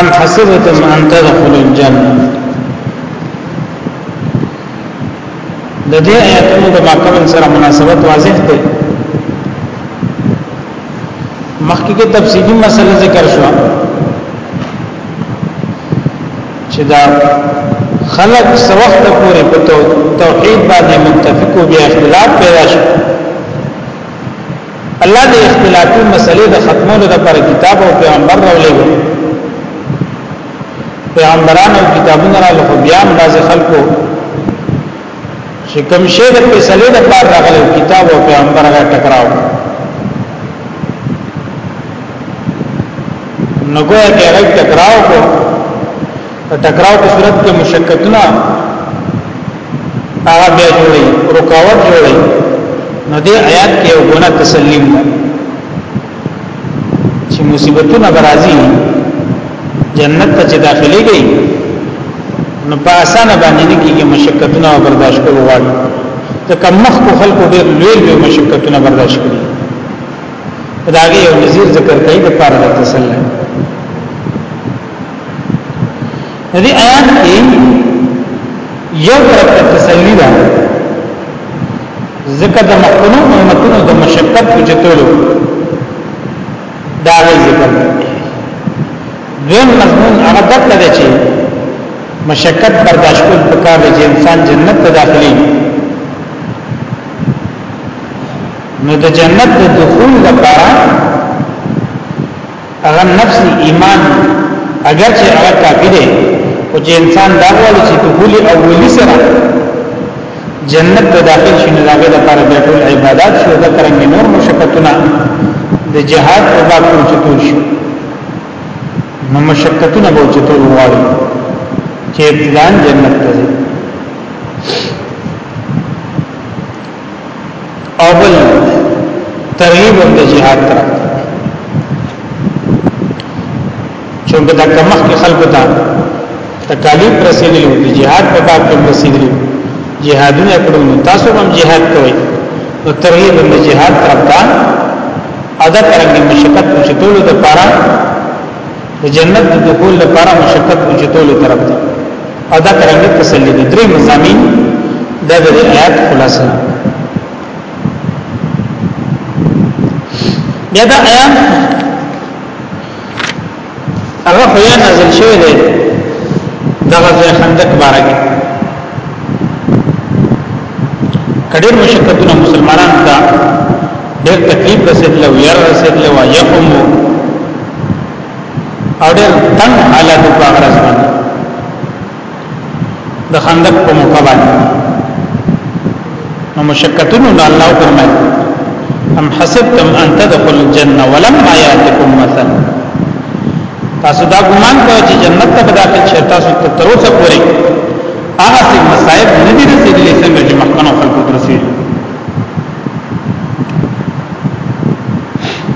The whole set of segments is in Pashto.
ام حسبتم ان تدخلوا الجنه د دې آیتونو د ماکمن سره مناسبت واضح دی مخکې کې تفصیلی مسله ذکر شو چې دا خلق سوخت پورې په توحید باندې متفق او بیا اختلاف پیدا شو الله د اختلافي مسلې د ختمولو لپاره کتاب او پیغمبر راولېږي پیغمبرانو کتابونه را لخوا بیا بعض خلکو چې کوم شی د فیصله د پاره راغلی کتاب او پیغمبر را ټکراو نو ګویا کې هغه ټکراو کو په ټکراو په صورت کې مشککونه هغه بیا جوړي رکاوټ جوړي نو دې آیات کې یو ګونه تسلیم ده چې مصیبتونه برازي جنت ته چې داخلي گئی نو په اسانه باندې نه کېږي مشککونه برداشت کول غواړي ته کم مخ کو خلکو ډېر لوی لوی مشککونه برداشت کړي دا یو نذیر ذکر کوي د پاره د تسلیم دې آیات کې یو طرف ته تسلی ده ځکه د مخکنو امتونو د مشقت په چتولو دا غي ذکر دویم مضمون هغه دغه دی چې مشقت برداشت کول پکار دی چې انسان جنت ته داخلي نو د جنت د دخول لپاره هغه نفس ایمان اگر چې هغه کافی دی او چې انسان دا وایي چې دخول اولی سره جنت ته داخل شي نو داغه لپاره د ټول عبادت شو د کرم نور مشقتونه د جهاد په باب ټول چتول شي نو مشقتونه به چتول وایي چې ابتدان جنت ته او بل ترغیب هم د جهاد طرف ته چونکه دا کمخ کې خلکو ته تکالیف رسیدلی او د جهاد په باب کې رسیدلی جهادونه کړو تاسو هم جهاد کوئ نو ترغیب هم د جهاد طرف ته ادا ترنګ مشکت چې ټول د پاره د جنت د دخول لپاره مشقت اوچتول طرف ته او دا ترنګ تسلی د درې مزامین د دې آیات خلاصه بیا دا آیات هغه خو یا نازل شوی دی دغه ځای خندق بارکه کډیر مشکلتونه مسلمانانو ته ډېر تکلیف رسېدل او یار رسېدل او یقوم او ډېر تنګ حالت په هغه ورځ باندې د خندق په موقع باندې نو مشکتونو نه الله فرمایي ام حسبتم ان تدخل الجنه ولما ياتكم مثل تاسو دا ګمان کوئ چې جنت ته داخل شئ تاسو ته تر اوسه پورې هغه څه مصائب نه دي رسیدلې څنګه چې مخکنو خلکو ته رسیدلې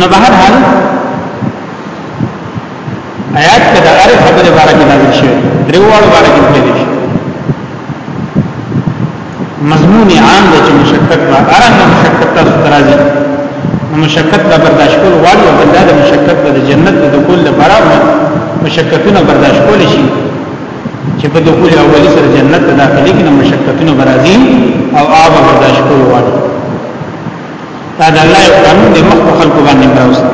نو بهر حال آیات کې د هر خبره باره کې نازل شوی دریوال باره کې ویل شي مضمون عام د چې مشکک و ارنه مشکک تاسو ترازی مشکک لا برداشت کول غواړي او بنده د مشکک د جنت د دخول لپاره مشککونه برداشت کول شي چې په دخول اولی سره جنت ته داخلي کې مشککونه برازي او آب برداشت کول غواړي دا د الله یو قانون دی مخ په خلکو باندې راوست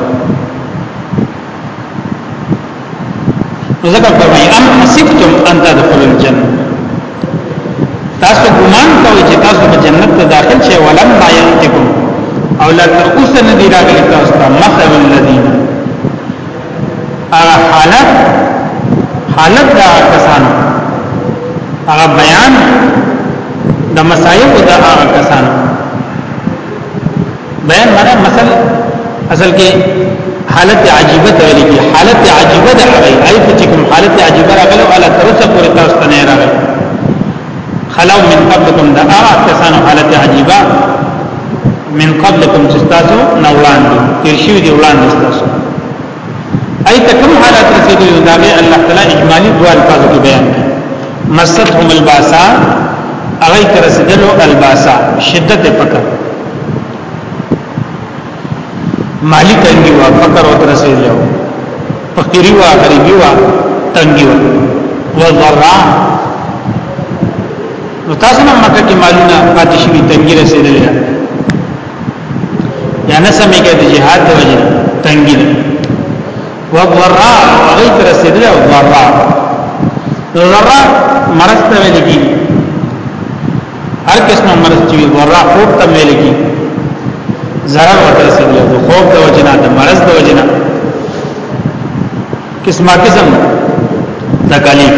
ځکه فرمایي ام حسبتم ان تدخلوا الجنه تاسو ګمان کوئ چې تاسو به جنت ته داخل شئ ولم ما یاتکم او لا تخص ندی راغلی تاسو ته مثل الذین هغه حالت حالت دا کسانو هغه بیان د مصائب د هغه کسانو بیان معنی مثلا اصل کې حالت عجیبه ته ویل کی حالت عجیبه ده هغه ایت چې کوم حالت عجیبه راغلو الا ترسه پورې تاسو نه راغلی خلو من قبلكم دا هغه کسانو حالت عجيبه من قبلكم چې تاسو نه وړاندې تیر شي دی وړاندې تاسو اي تکم حالت رسیدلی دا به الله تعالی اجمالی دوه الفاظ کې بیان کړي مستهم الباسا اغی ترسدلو الباسا شدت فقر مالی تنګي وا فقر او ترسېږي فقيري وا غريبي وا تنګي وا وضرا نو تاسو نه مکه کې مالونه پاتې شي تنګي رسېدل یا نه سمې کې د جهاد د وجه تنګي ده وضرا هغه تر رسېدل وضرا ضرا مرسته ویل کیږي هر قسم مرض چې ورا خوب ته مې لګي zarar ورته رسېدل د خوب د وجنه د مرض د وجنه قسمه قسم تکالیف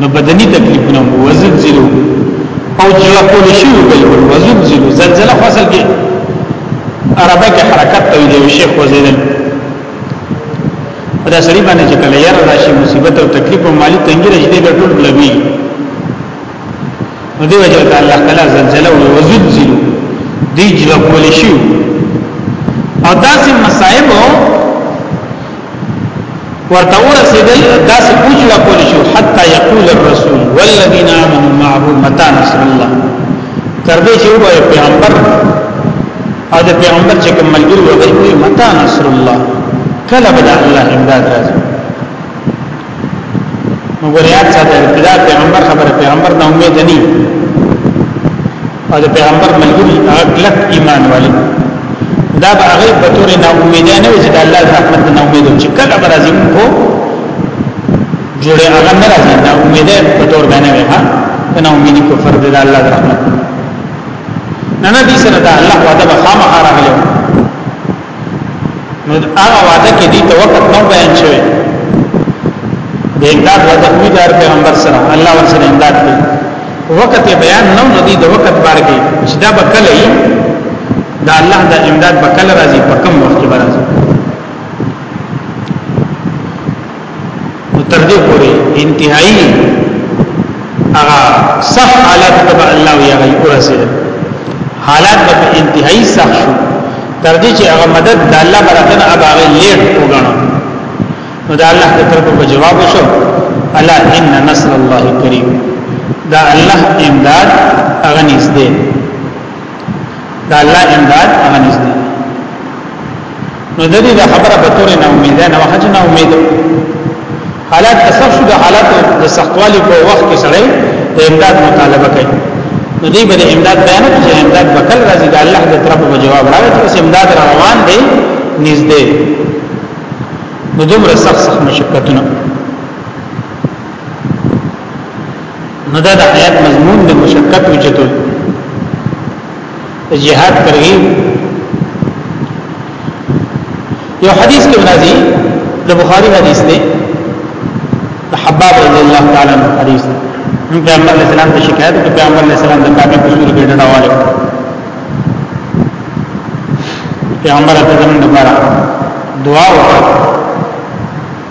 نو بدني تکلیفونه وزن زیرو او جوا کول شي بالکل وزن زیرو زلزلہ فصل کې عربه کې حرکت ته دی شیخ وزیدل دا سړي باندې چې کله یار راشي مصیبت او تکلیف او مالی تنګي راشي دې ټول بلوي نو دی وجه ته الله تعالی زلزلہ او وزلزل دی جلا کول شي او داسې مصائب ورته ورسېدل داسې اوجلا کول شي حتا یقول الرسول والذین آمنوا معه متى نصر الله تر دې چې وایي پیغمبر او د پیغمبر چې کوم ملګری و دی وی متا نصر الله کله به الله امداد راځي مګریات ساته دا پیغمبر خبره پیغمبر نه امید نه او د پیغمبر ملګری هغه کلک ایمان والي دا به هغه په تور نه امید نه وي چې د الله رحمت نه امید چې کله به راځي کو جوړه هغه نه راځي دا امید په تور باندې وي ها کنه امید کو فرض د الله رحمت نه نه دي سره دا الله وعده به خامخا راغلی نو هغه وعده کې دي ته وخت نو بیان شوی د امداد وعده کوي دار پیغمبر سره الله ورسره امداد کوي وخت بیان نو نو دي د وخت بار کې چې دا به کله وي دا الله د امداد به کله راځي په کوم وخت کې راځي نو تر دې پورې انتهایی هغه صح حالت ته الله یا غي ورسېد حالات به انتهایی صح شو تر دې چې هغه مدد د الله برکت اباغه لیټ وګڼو نو دا الله د طرفه په جواب شو الا ان نصر الله کریم دا الله امداد هغه نږدې دا الله امداد هغه نږدې نو د دې خبره په تور نه امید نه وخت نه امید حالات اثر شو د حالات د سختوالي په وخت کې سره د امداد مطالبه کوي نو دې به امداد بیان چې امداد وکړ راځي د الله د طرف په جواب راوي چې امداد روان دی نږدې نو دومره سخت سخت مشکلتونه نو دا د حیات مضمون د مشکل وجتول جهاد ترغیب یو حدیث کې راځي د بخاری حدیث دی د حباب رضی الله تعالی عنہ حدیث دی پیغمبر علیہ السلام ته شکایت وکړ پیغمبر علیہ السلام د کافي په صورت کې ډډاواله پیغمبر ته زموږ لپاره دعا وکړه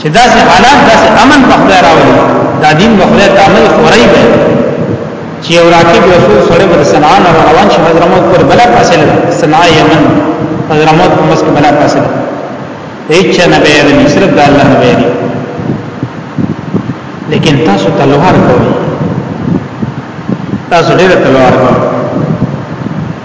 چې داسې حالات داسې امن په خدای راولي دا دین په خدای ته عمل خورای به چې یو راکب یو څو سره په صنعا نه روان شي حضرموت پر بلا فاصل صنعا یمن حضرموت په مسک بلا فاصل هیڅ نه به یې صرف د الله نه ویری لیکن تاسو تلوار کوئ تاسو ډېر تلوار کوئ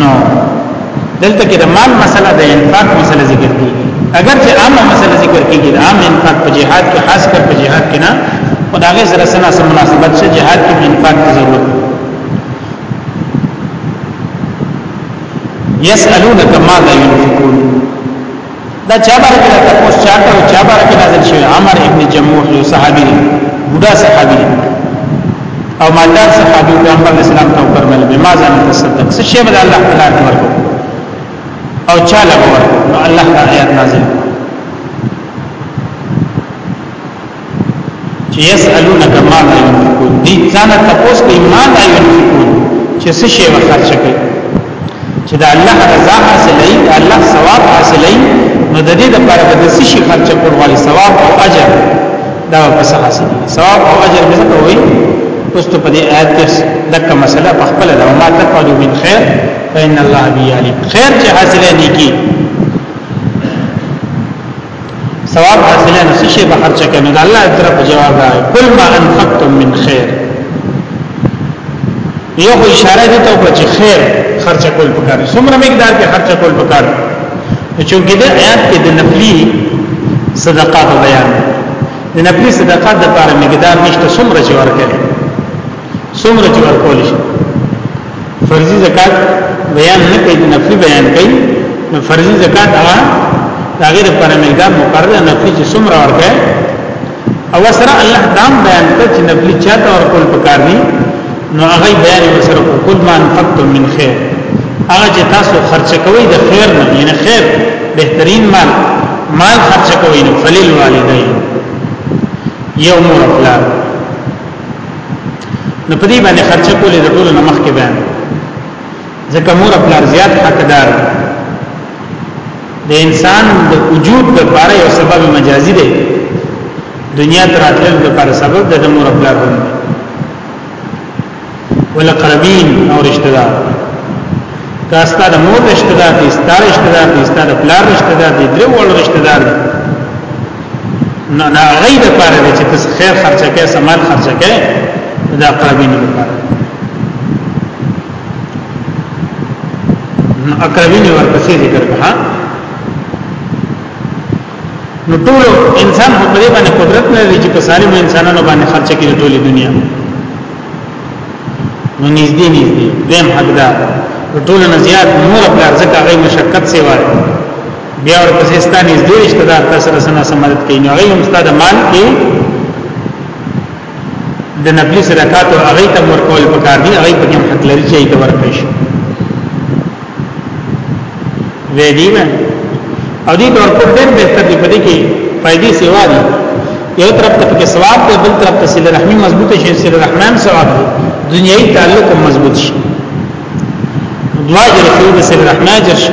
نو دلته کې د مال مسله د انفاق مسله ذکر کیږي اگر چې عامه مسله ذکر کیږي د عام انفاق په جهاد کې خاص کر په جهاد کې نه خدای سره سره سم مناسبت شي جهاد کې انفاق ته ضرورت يسألونك ماذا ينفقون دا چا باره کې دا تاسو چا ته چا باره کې نازل شوی عمر ابن جموح یو صحابي دی بوډا صحابي دی او مالدار صحابي پیغمبر اسلام ته فرمایل به ما ځان تصدق څه شی به الله تعالی ته ورکو او چا له ورکو نو الله تعالی آیات نازل چې يسالونک ما لا ينفقون دي ځان ته پوس کوي ما لا ينفقون چې څه شی وخرج کوي چې دا الله رضا حاصلې دا الله ثواب حاصلې نو د دې لپاره د څه شي خرچه کول غواړي ثواب او اجر دا پس حاصل ثواب او اجر به څه وي اوس ته په دې آیت کې دغه مسله په خپل د ما تفعلوا من خير فإن الله به عليم خير چې حاصله دي کی ثواب حاصله نه څه شي به خرچ کړي نو الله طرف جواب راي کل ما انفقتم من خير یو خو اشاره دي ته چې خیر خرچ کول پکار څومره مقدار کې خرچ کول پکار چونکه د آیات کې د نفلی صدقات بیان د نفلی صدقات د لپاره مقدار نشته څومره چې ورکړي څومره چې ورکول شي فرضي زکات بیان نه کوي نفلي بیان کوي نو فرضي زکات هغه هغه لپاره مقدار مقرر نفلي چې څومره ورکه او سره الله دام بیان کړ چې نفلي چاته ورکول پکار دي نو هغه بیان وسره کول ما انفقتم من خیر هغه چې تاسو خرچ کوئ د خیر نه یعنی خیر بهترین مال مال خرچ کوئ نو فلیل والدین یوم افلار نو په دې باندې خرچه کولې د ټولو نمخ کې بیان ځکه مور خپل زیات حقدار د انسان د وجود د لپاره یو سبب مجازي دی دنیا تراتل د لپاره سبب د مور خپل هم ولقربین او رشتہ دار کا ستاره مور رشتہ دار دي ستاره رشتہ دار دي ستاره پلار رشتہ دار دي درو ول رشتہ دار دي نو دا غي د پاره دي چې تاسو خیر خرچه کې سامان خرچه کې دا قربین دي نو اقربین ورپسې ذکر کړه نو ټول انسان په دې باندې قدرت نه لري چې په سالم انسانانو باندې خرچه کې ټولې دنیا نو نږدې نږدې دیم حقدار ټول نه زیات نور خپل ځکه غي مشقت سیوا بیا ورپسې ستانې دې رشتہ دار تاسو سره سنا سمادت کوي نو غيوم استاد مال کې د نفلی صدقات او هغه ته ورکول پکار دي هغه په کوم حق لري چې ته ورکړي شي وې دی نه او دې تور پر ډېر به تر دې پدې کې فائدې سیوا دي یو طرف ته کې ثواب دی بل طرف ته سله رحمی مضبوطه شي سله رحمان ثواب دی دنیوي تعلق مضبوط شي دواجر فیو د سر رحمه جر شي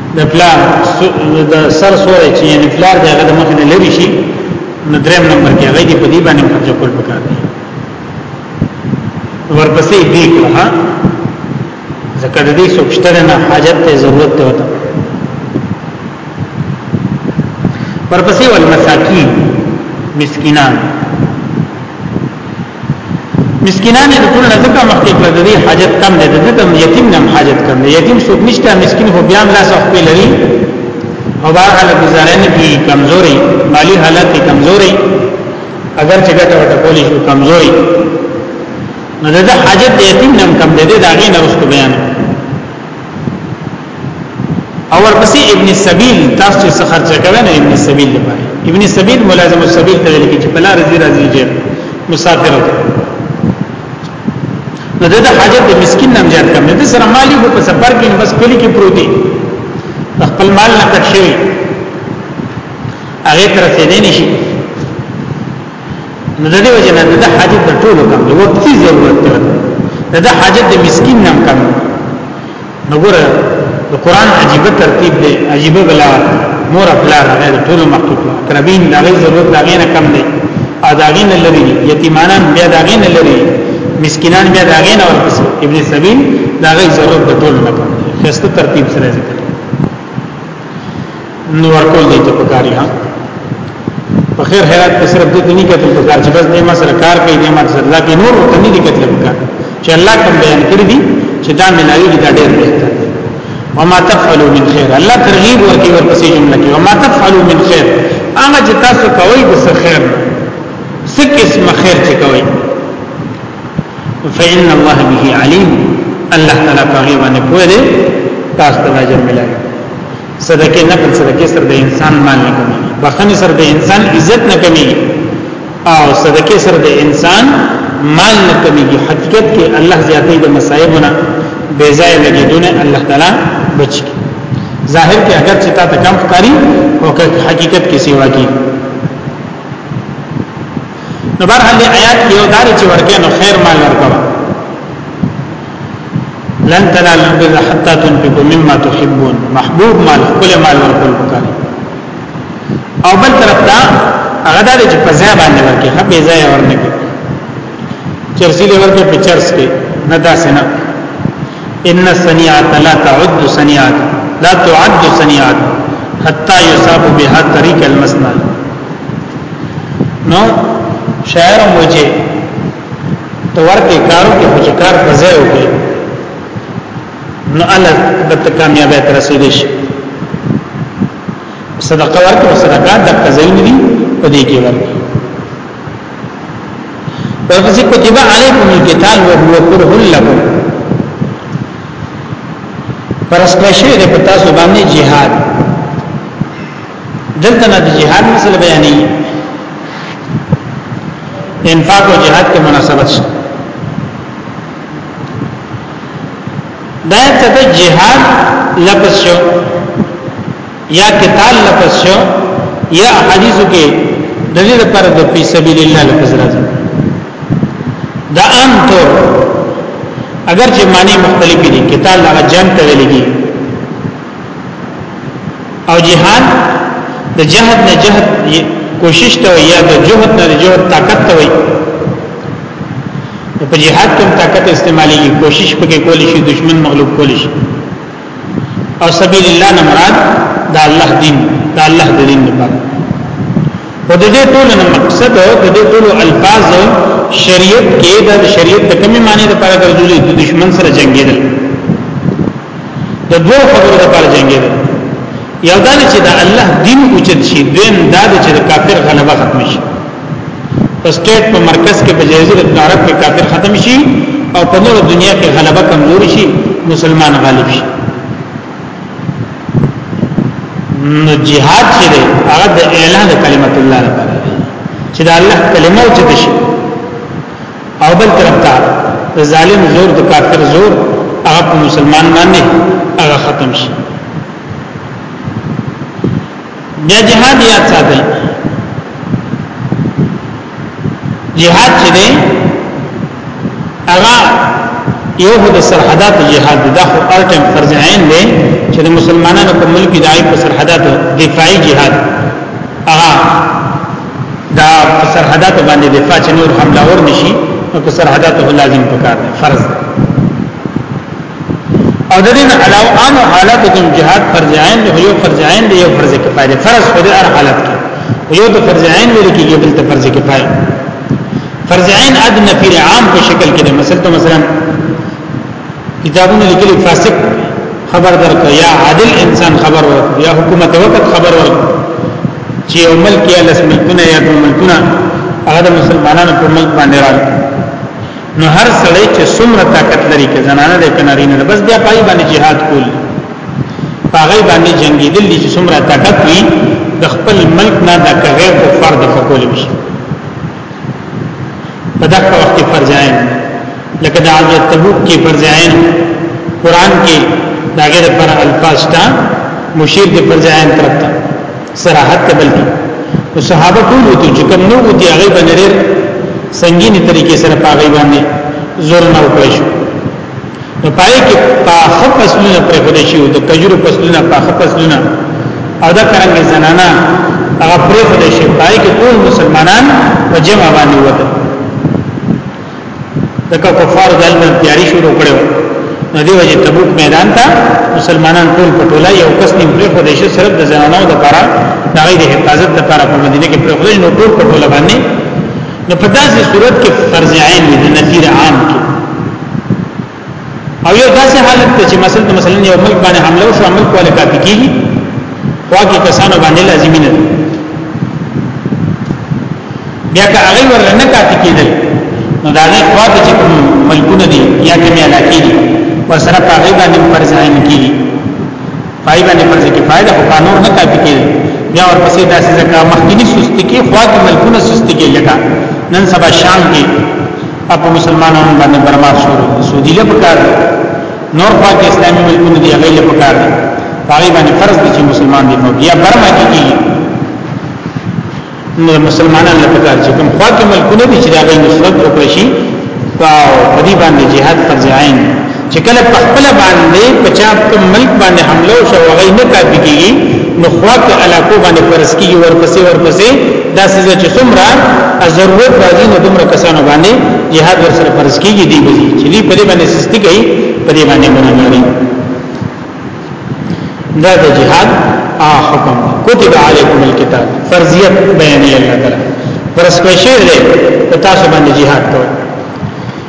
د پلار د سر سورې چې یعنی پلار دی هغه د مخ نه لری شي نو دریم نمبر کې هغه دی په دې باندې خرچه کول پکار دی ورپسې دې کړه ځکه د دې سوچتر نه حاجت ته ضرورت ته وته ورپسې ول مساکین مسکینان مسکینان د ټول نه ځکه مخکې کړل د دې حاجت کم دی د دې د یتیم نه حاجت کم دی یتیم څوک نشته مسکین خو بیا هم لاس خپل لري او بهر حالت گزاره نه کی کمزوري مالی حالت کی کمزوري اگر چې ګټه وټه کولی شو کمزوري نو د حاجت د یتیم نه کم دی دا غي نه رسو بیان او ورپسې ابن سبیل تاسو چې څه خرچه کوي نه ابن سبیل لپاره ابن سبیل ملازم السبیل ته ویل کېږي په لار دې راځي چې مسافر ته نو د حاجت د مسكين نم زیات کم نه سره مالی کو په سفر کې بس کلی کې پروت دی خپل مال نه کټ شوی هغه تر څه دی نشي نو د دې وجه نه د حاجت د ټولو کم دی وقتی ضرورت دی د حاجت د مسكين نم کم دی نو ګوره د قران عجیب ترتیب دی عجیب بلا مور خپل هغه ټول مخلوق اقربین دا غي ضرورت دا غي نه کم دی اداغین لري یتیمانان بیا دا غي نه لري مسکینان بیا دا غي نه ورپس ابن سبیل دا غي ضرورت د ټول نه کم دی خسته ترتیب سره ذکر نو ورکول دي ته پکاري ها په خیر حیات کې صرف دې نه کتل پکار چې بس دې ما سره کار کوي دې ما سره لا کې نور ته نه کتل پکار چې الله کوم بیان کړی دي چې دا ملاوي دي دا ډېر بهتر دی وما تفعلوا من خير الله ترغیب ورکی ورپسې جمله کې وما تفعلوا من خير هغه چې تاسو کوي د څه خیر څه قسم خیر چې کوي فإن الله به عليم الله تعالی په غیبه نه پوهه تاسو ته اجر ملایي صدقه نه کوم صدقه سره د انسان مال نه کوم بخنه سره د انسان عزت نه کوي او صدقه سره د انسان مال نه کوي حقیقت کې الله زیاتې د مصايبونه بے ځای لګیدونه الله تعالی بچ کی ظاهر کې اگر چې تا ته کم ښکاری او حقیقت کې سیوا کی نو بهر حال آیات یو دار چې ورکه نو خیر مال ورکوه لن تنالوا البر حتى تنفقوا مما تحبون محبوب مال خپل مال ورکول وکړي او بل طرف ته هغه د چې په ځای باندې ورکړي خپ یې ځای ورنکړي چرسی دی ورکړي په چرس کې نه داسې نه ان الصنيعه لا تعد صنيعه لا تعد صنيعه حتى يصاب بها طريق المسند نو شاعر موجه ته ورته کارو کې خو چې کار په ځای وکړي نو الله د کامیابی تر رسیدي شي صدقه ورکړه صدقات د قزین دي په دې کې ورکړه ورپسې کتب علیکم القتال وهو کرہ لکم پرسپیشل د پتا سو باندې jihad دلته نه جهاد مسله بیانې انفاق او جهاد کې مناسبت شته دا ته جهاد لفظ شو یا قتال لفظ شو یا حدیث کې د دې لپاره د په سبیل الله لفظ راځي دا عام طور اگر چې معنی مختلفې دي قتال هغه جنگ ته ویل کیږي او جهاد د جهاد نه جهاد کوشش ته یا د جهاد نه جهاد طاقت ته وي په جهاد کې طاقت استعمالي کوشش پکې کولی شي دشمن مغلوب کولی شي او سبیل الله نه مراد د الله دین د الله د دین لپاره او د دې ټول نه مقصد او د دې ټول الفاظ شریعت کې د شریعت د کومې معنی لپاره ګرځولې د دشمن سره جنگیدل د دوه خبرو لپاره جنگیدل یو دا چې د الله دین اوچت شي دویم دا چې د کافر غلبه ختم شي په سټیټ په مرکز کې په جزیره عرب کې کافر ختم شي او په نور دنیا کې غلبه کمزور شي مسلمان غالب شي نو جهاد چې دی هغه د اعلان د کلمت الله لپاره چې د الله کلمه اوچت شي او بل طرف ته د ظالم زور د کافر زور هغه په مسلمان باندې هغه ختم شي بیا جهاد یاد ساتل جهاد چې دی هغه یو خو د سرحدات جهاد دا خو هر ټیم فرض عین دی چې د مسلمانانو په ملک دای په سرحدات دفاعي جهاد هغه دا سرحدات باندې دفاع چې نور حمله ور نشي نو په سرحدات هو لازم پکار دی فرض دی او د دې علاوه عام حالات کې جهاد فرض عین دی یو فرض عین دی یو فرض کفایه دی فرض خو د هر حالت کې یو د فرض عین ویل کېږي بل ته فرض کفایه فرض عین ادنه فی عام په شکل کې مثلا مثلا کتابونه لیکلي فاسق خبر درک یا عادل انسان خبر ورک یا حکومت وخت خبر ورک چې یو ملک یا لس ملکونه یا دو ملکونه هغه د مسلمانانو په ملک باندې راغلي نو هر سړی چې څومره طاقت لري که زنانه ده که نارینه ده بس بیا پای باندې jihad کول هغه باندې جنگي دي چې څومره طاقت وي د خپل ملک نه د غیر کفار د فقول بشي په دغه وخت کې فرض عین لکه د عزوت تبوک کې فرض عین قران کې دا غیر پر الفاظ تا مشیر د فرض عین طرف ته صراحت ته بلکې صحابه ټول وتی چې کوم نو وتی هغه باندې سنگینی طریقې سره پاغي باندې زور نه وکړي نو پای کې په خپسلونه پر خودي شي او د کجورو پسلونه په خپسلونه او دا څنګه زنانا هغه پر خودي شي پای کې ټول مسلمانان په جمع باندې وته دغه کفار دلته تیاری شروع کړو نو دی وجه تبوک میدان ته مسلمانان ټول پټولا یو کس نیم پر خودي شي صرف د زنانو د لپاره د غي د حفاظت لپاره په مدینه کې پر خودي نو ټول پټولا باندې نو په داسې صورت کې فرض عین د نذیر عام کې او یو داسې حالت ته چې مثلا مثلا یو ملک باندې حمله وشو ملک ولا کافي کیږي واقعي کسانو باندې لازمي نه بیا که هغه ورنه کافي کیدل نو دا نه خوا ته چې کوم ملکونه دي یا کومه علاقې دي ورسره په هغه باندې فرض عین کیږي پای باندې فرض کفایه ده خو قانون نه کافي کیږي بیا ورپسې داسې ځکه مخکینی سستی کې خوا کې ملکونه سستی کې لګا نن سبا شام کې اپ مسلمانانو باندې برمار شو سعودي له پکار نور خوا کې اسلامي ملکونه دی هغه له پکار دی هغه باندې فرض دي چې مسلمان دي نو بیا برما کې کیږي نو مسلمانانو له پکار چې کوم خوا کې ملکونه دي چې هغه نصرت وکړي شي او په دې باندې jihad فرض عین چې کله په خپل باندې په چا په ملک باندې حمله او شوغی نه کافي کیږي نو خوا په علاقو باندې فرض کیږي ورپسې ورپسې دا سزا چې څومره ضرورت راځي نو دومره کسانو باندې jihad ور سره فرض کیږي دی وزي چې دی په دې باندې سستی کوي په دې باندې ګناګاری دا د jihad ا حکم کتب علیکم الكتاب فرضیت بیان الله تعالی پر سپیشل دی تاسو باندې jihad کوي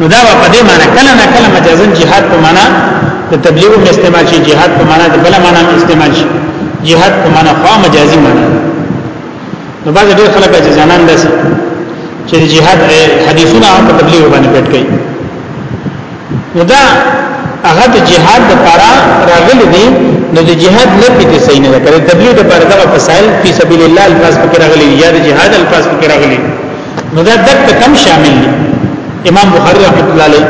نو دا په دې معنی کله نه کله مجازن جهاد په معنی د تبلیغ په استعمال شي جهاد په معنی د بل معنی په استعمال شي جهاد په معنی خو مجازي معنی نو بعض ډېر خلک چې ځانان داسي چې جهاد حدیثونه په تبلیغ باندې پټ کړي نو دا هغه د جهاد لپاره راغلي دي نو د جهاد نه پېته صحیح نه کړي تبلیغ لپاره دا فسائل فی سبیل الله الفاظ پکې راغلي یا د جهاد الفاظ پکې راغلي نو دا دک کم شامل دی امام بخاری رحمت الله علیه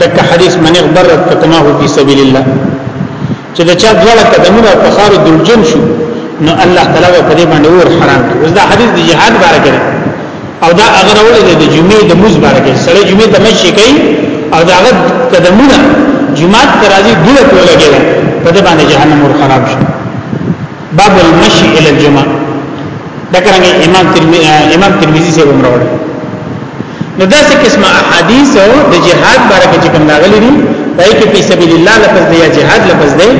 دک حدیث من اغبرت کتماه فی سبیل الله چې دا چا دواړه قدمونه په خار دلجن شو نو الله تعالی په دې باندې ور حرام کړ دا حدیث د جهاد باره کې او دا هغه راولې د جمعې د موز باره کې سړی جمعې ته مشي کوي او دا هغه قدمونه جمعه ترازی دغه ټولګه ده په دې باندې جهنم ور خراب شي باب المشي الى الجمعه دا څنګه امام ترمذی امام ترمذی سے هم راوړل نو دا څه قسمه احادیث او د جهاد باره کې کوم راغلي دي پای کې په سبیل الله لفظ دی یا جهاد لفظ دی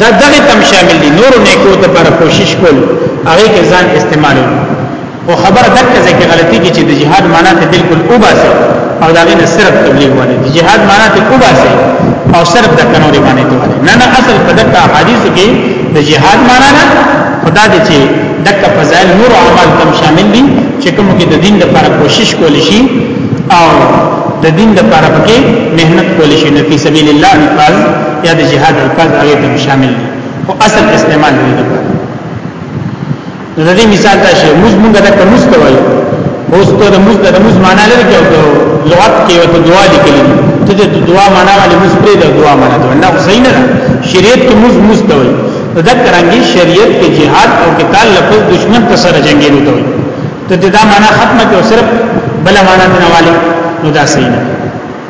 دا دغه تم شامل دي نور نه کو ته پر کوشش کول هغه کې ځان استعمالو او خبره دغه ځکه غلطي کې چې د جهاد معنا ته بالکل وباسي او دا غینه صرف تبلیغ باندې د جهاد معنا ته وباسي او صرف د قانون باندې ته نه نه اصل په دغه حدیث کې د جهاد معنا نه خدا دې چې دغه فضائل نور اعمال تم شامل دي چې کوم کې د دین لپاره کوشش کول شي او د دین لپاره پکې مهنت کول شي نو په سبیل الله الفاظ یا د جهاد الفاظ هغه تم شامل دي او اصل استعمال دي نو د دې مثال دا شی موږ موږ دا کوم څه وایو اوس ته د موږ د موږ معنا لري چې د لغت کې یو دعا لیکل ته د دعا معنا غلي موږ پرې د دعا معنا دا نه صحیح نه شریعت کې موږ موږ ته وایو دا کرانګي شریعت کې jihad او قتال لفظ دشمن ته سره جنگي نه وایي ته دا معنا ختمه کې صرف بل معنا نه والي نو دا صحیح نه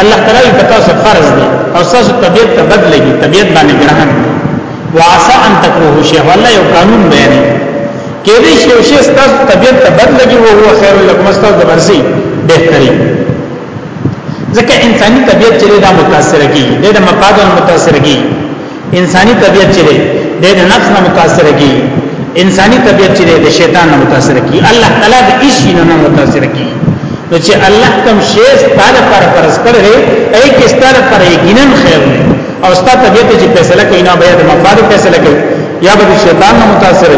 الله تعالی په تاسو فرض دی او تاسو طبيعت ته بدلږي طبيعت باندې ګرهان واسا ان تکروه شی والله یو قانون بیان کې دې شی او شی تاسو طبيعت ته بدلږي او هو خیر لکم تاسو د برسي بهتري ځکه انساني طبيعت چې دا متاثر کیږي دا مقادن متاثر کیږي انساني طبيعت چې دی د نفس نه متاثر کی انساني طبيعت چې د شیطان نه متاثر کی الله تعالی د هیڅ نه نه متاثر کی نو چې الله کوم شی ستاره پر پرس کړی ای کې ستاره پر یقینا خیر دی او ستاره طبيعت چې فیصله کوي نه به د مفاد فیصله کوي یا به شیطان نه متاثر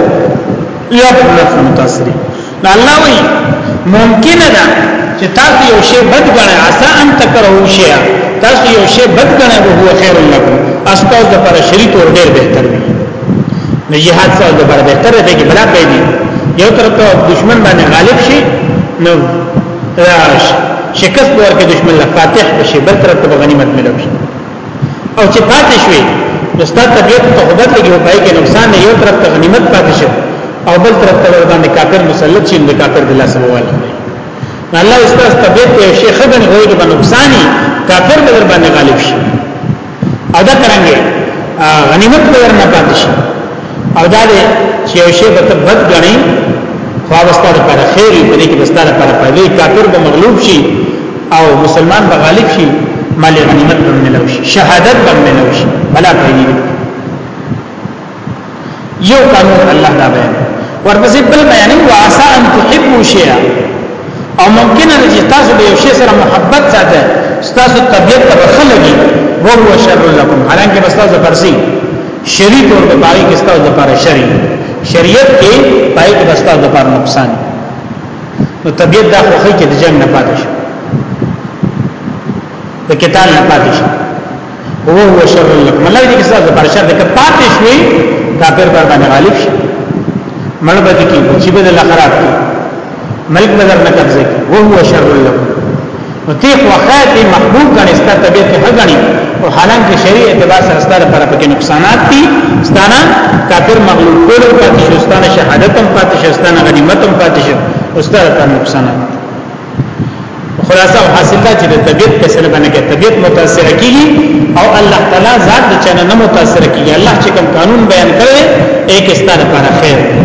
یا به نفس نه متاثر نو الله وی ممکن ده چې تاسو یو شی بد غنئ عسى ان تکرهوا شیئا تاسو یو شی بد غنئ او هو خیر لكم استاذ د پر شریط اور ډیر بهتر دی نو جهاد سره د پر بهتر دی چې بلا پیدا یو طرف ته دشمن باندې غالب شي نو شکست ورکړي دشمن له فاتح بشي بل طرف ته غنیمت ملوي او چې پاتې شوي نو ستاسو طبيعت ته خبرت لګي او پای کې نقصان یو طرف ته غنیمت پاتې شي او بل طرف ته ور باندې کافر مسلط شي نو کافر د لاس وواله الله استاذ طبيعت ته شي خدن هوی د نقصاني کافر به ور باندې غالب شي ادا کرانګي غنیمت به ورنه پاتې شي او دا دی چې یو شی به بد غني خو واستار پر خیر په دې کې واستار پر پدې کافر به مغلوب شي او مسلمان به غالب شي مال غنیمت به ملو شي شهادت به ملو شي بلا پیدا یو قانون الله دا بیان ورپسې بل بیان او عسى ان تحبوا شيئا او ممکن ان چې تاسو به یو شی سره محبت ساته تاسو طبيعت ته بخلګي وو شر لكم حالانکه بس تاسو پرسي شری تور به پای کې ستاسو لپاره شری شریعت کې پای کې ستاسو لپاره نقصان نو طبيعت دا خوخي کې د جنگ نه پاتې شي د قتال نه پاتې شي هو هو شر لكم الله دې ستاسو لپاره شر دې پاتې شي کافر پر باندې غالب شي مړ به کې چې به د خراب کی ملک بدر نه قبضه کی وهو شر لكم نو ته خوخه ته محبوب غني ستا طبيعت ښه غني او حالانکه شرعي اعتبار سره ستاره پر پکې نقصانات دي ستانه کافر مغلوب کول پاتې شو ستانه شهادت هم پاتې شو ستانه غنیمت هم پاتې شو او ستاره پر نقصانات خلاصه او حاصل دا چې د طبيعت په سره باندې کې طبيعت متاثر کیږي او الله تعالی ذات د چنه نه متاثر کیږي الله چې کوم قانون بیان کړي ایک ستاره پر خیر دی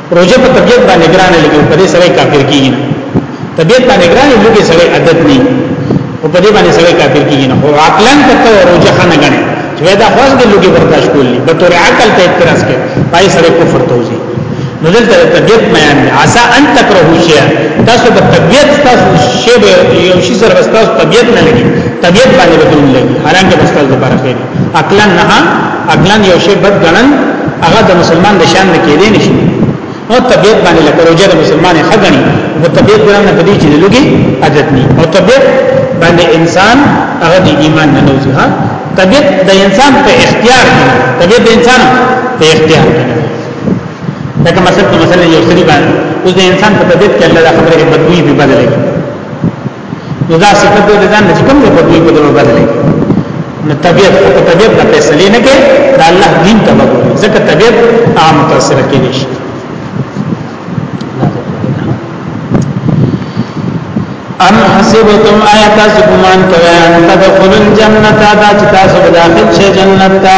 روزه په طبيعت باندې ګرانه لګي په دې سره کافر کیږي طبيعت باندې ګرانه لګي سره عادت نه او په دې باندې سره کافر کیږي نه او عقلن کته روزه خنه غني چې دا خاص د لګي برداشت کولی به تور عقل ته اعتراض کوي پای سره کفر توزي نو دلته طبيعت میان عسى ان تکرهو شی تاسو په طبيعت تاسو شی به یو شی سره تاسو طبيعت نه لګي طبيعت باندې بدلون لګي حالانکه بس تاسو لپاره خیر عقلا نه عقلا یو شی بد غنل هغه د مسلمان د شان نه کېدې نشي او طبيعت باندې لکه روزه د مسلمان ښه غني او طبيعت باندې په دې چې لږي عادت نه او طبيعت باندې انسان هغه د ایمان نه نوځي ها طبيعت د انسان په اختیار دی طبيعت د انسان په اختیار دی لکه مثلا مثلا یو سړي باندې اوس د انسان په طبيعت کې الله د خبرې بدوي به بدلې نو دا صفت د ځان نه کوم په دوی په دغه بدلې نو طبيعت او طبيعت په فیصله نه کې دا الله دین ته وګوري ځکه طبيعت عام تاثیر کې نشي ام حسبتم آیات سبحان کوي ان تدخلوا الجنه دا چې تاسو داخل شئ جنت ته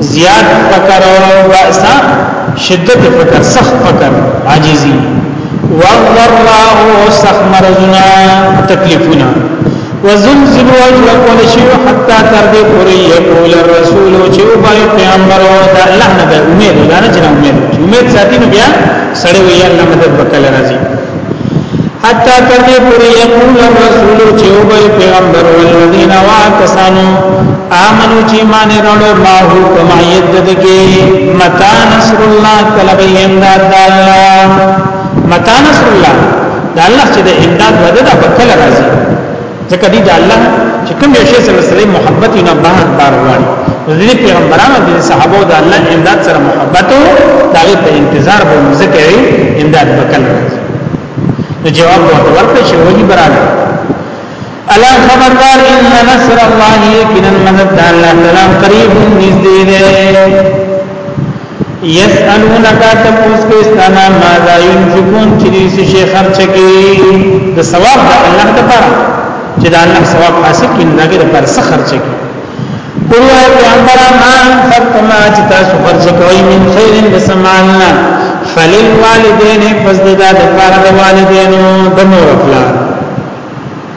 زیاد فقر او بأس شدت فقر سخت فقر عاجزی وضراء سخت مرضنا تکلیفنا وزلزل وجل کول شي حتا تر دې پورې یقول الرسول چې او باندې پیغمبر او د الله نه امید دا نه چې امید امید ساتي نو بیا سړی وی الله مدد وکړي راځي حتا تر دې پورې یقول الرسول چې او به پیغمبر والذین واکسانو امنو چې مان رڼو ما هو کما یدد کې متا نصر الله کله به امداد الله متا نصر الله دا الله چې د امداد وعده ده په کله راځي ځکه دی د الله چې کوم یو شی سره سره محبت نه بار بار وایي د پیغمبرانو د صحابه او د الله امداد سره محبت او دغه په انتظار به ذکر امداد وکړي نو جواب ورته ورکړي چې وږي براله الا خبردار ان نصر الله یقینا مدد الله تعالی قریب نږدې ده یسالونک تپوس کې استانا ماذا ينفقون چې دې شي خرچ کې د ثواب د الله د پاره چې د الله ثواب حاصل کړي نه د پر څه خرچ کې قلوا پیغمبر ما انفقتم چې تاسو خرچ کوئ من خیر د سماننا فلل والدین پس د دا د پاره د والدینو د مور خپل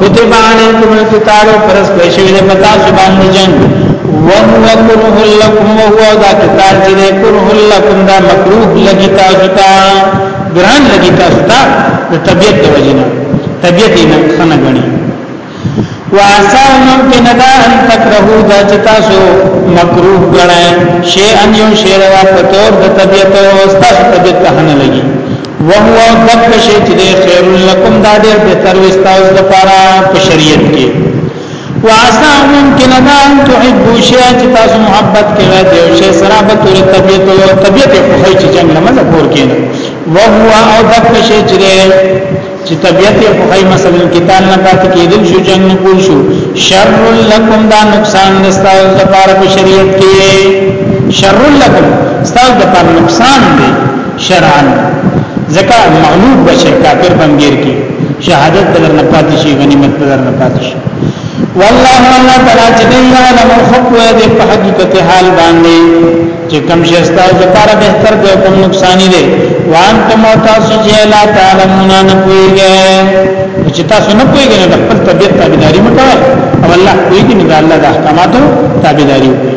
کتب علیکم القتال فرض کړی شوی دی پتا سبحان جنگ وهو كره لكم وهو دا قتال چې دی كره لكم دا مکروه لګی تاسو ته ګران لګی تاسو ته د طبيعت د وجنه طبيعت یې نه خنه غني واسا ممکن دا ان تکرهو دا چې تاسو مکروه غنئ شی ان یو شی را پتور د طبيعت او تاسو طبيعت ته نه لګي وهو دک شی چې دی خیر لکم دا ډیر بهتر وستاوس د پاره په شریعت کې واسا ممکن دا ان تحبو شی چې تاسو محبت کوي دی او شی سره په تور طبيعت او طبيعت په خی چې جنگ لمز پور کینه وهو او دک شی چې دی چې طبيعت په خی مثلا کتاب نه پات کېدل شو جنگ نه پول شو شر لکم دا نقصان نستاو د پاره په شریعت کې شر لکم ستاسو د پاره نقصان دی شرعا زکا مغلوب بشه کافر بنگیر کی شهادت بدر نه پاتې شي غنیمت بدر نه پاتې شي والله الله تعالی چې دی علم حق و دې په حقیقت حال باندې چې کوم شي ستاسو لپاره بهتر دی کوم نقصان دی وان ته متاسو چې لا تعلمون نه پويږي چې تاسو نه پويږئ نو خپل طبيعت تابعداري مکوئ او الله پويږي نو الله د احکاماتو تابعداري وکړئ